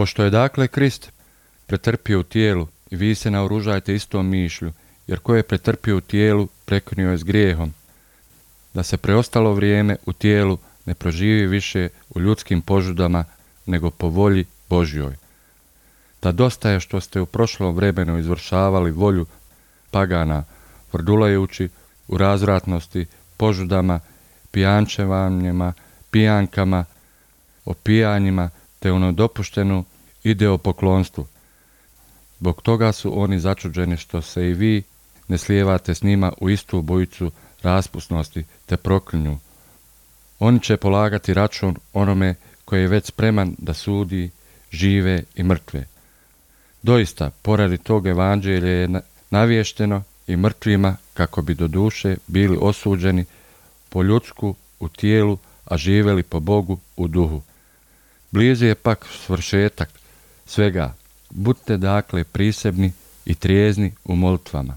Pošto je dakle Krist pretrpio u tijelu i vi se naoružajte istom mišlju, jer ko je pretrpio u tijelu, prekonio je s grijehom. Da se preostalo vrijeme u tijelu ne proživi više u ljudskim požudama, nego po volji Božjoj. Da dosta je što ste u prošlom vremenu izvršavali volju pagana, vrdulajući u razvratnosti, požudama, pijančevanjima, pijankama, opijanjima, te u nedopuštenu ideopoklonstvu. Zbog toga su oni začuđeni što se i vi ne slijevate s njima u istu bojicu raspusnosti te proklinju. Oni će polagati račun onome koji je već spreman da sudi žive i mrtve. Doista, poradi tog evanđelja je navješteno i mrtvima kako bi do duše bili osuđeni po ljudsku u tijelu, a živeli po Bogu u duhu. Blizu je pak svršetak svega. Budite dakle prisebni i trijezni u molitvama.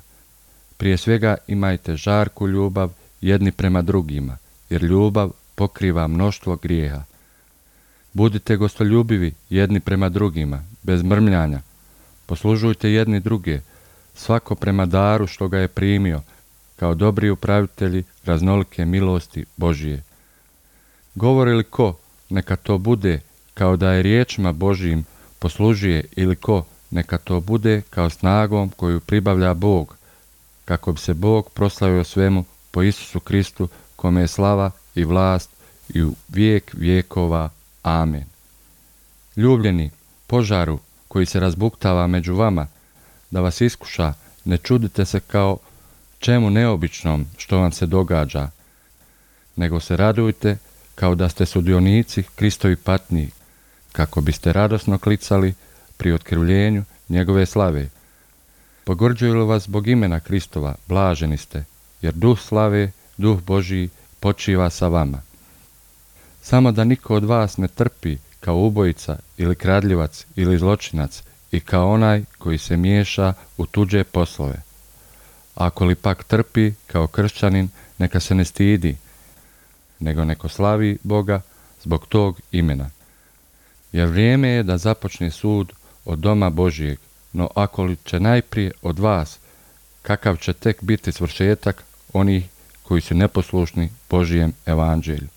Prije svega imajte žarku ljubav jedni prema drugima, jer ljubav pokriva mnoštvo grijeha. Budite gostoljubivi jedni prema drugima, bez mrmljanja. Poslužujte jedni druge, svako prema daru što ga je primio, kao dobri upravitelji raznolike milosti Božije. Govori li ko, neka to bude kao da je riječima Božijim poslužuje ili ko, neka to bude kao snagom koju pribavlja Bog, kako bi se Bog proslavio svemu po Isusu Kristu, kome je slava i vlast i u vijek vijekova. Amen. Ljubljeni, požaru koji se razbuktava među vama, da vas iskuša, ne čudite se kao čemu neobičnom što vam se događa, nego se radujte kao da ste sudionici Kristovi patnji, kako biste radosno klicali pri otkrivljenju njegove slave. Pogorđuju li vas zbog imena Kristova, blaženi ste, jer duh slave, duh Božiji počiva sa vama. Samo da niko od vas ne trpi kao ubojica ili kradljivac ili zločinac i kao onaj koji se miješa u tuđe poslove. Ako li pak trpi kao kršćanin, neka se ne stidi, nego neko slavi Boga zbog tog imena. Jer vrijeme je da započne sud od doma Božijeg, no ako li će najprije od vas, kakav će tek biti svršetak onih koji su neposlušni Božijem evanđelju.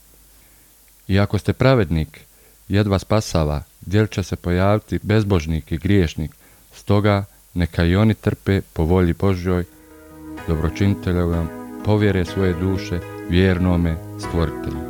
I ako ste pravednik, jedva spasava, gdje će se pojaviti bezbožnik i griješnik, stoga neka i oni trpe po volji Božjoj, dobročiniteljovom, povjere svoje duše vjernome stvoritelju.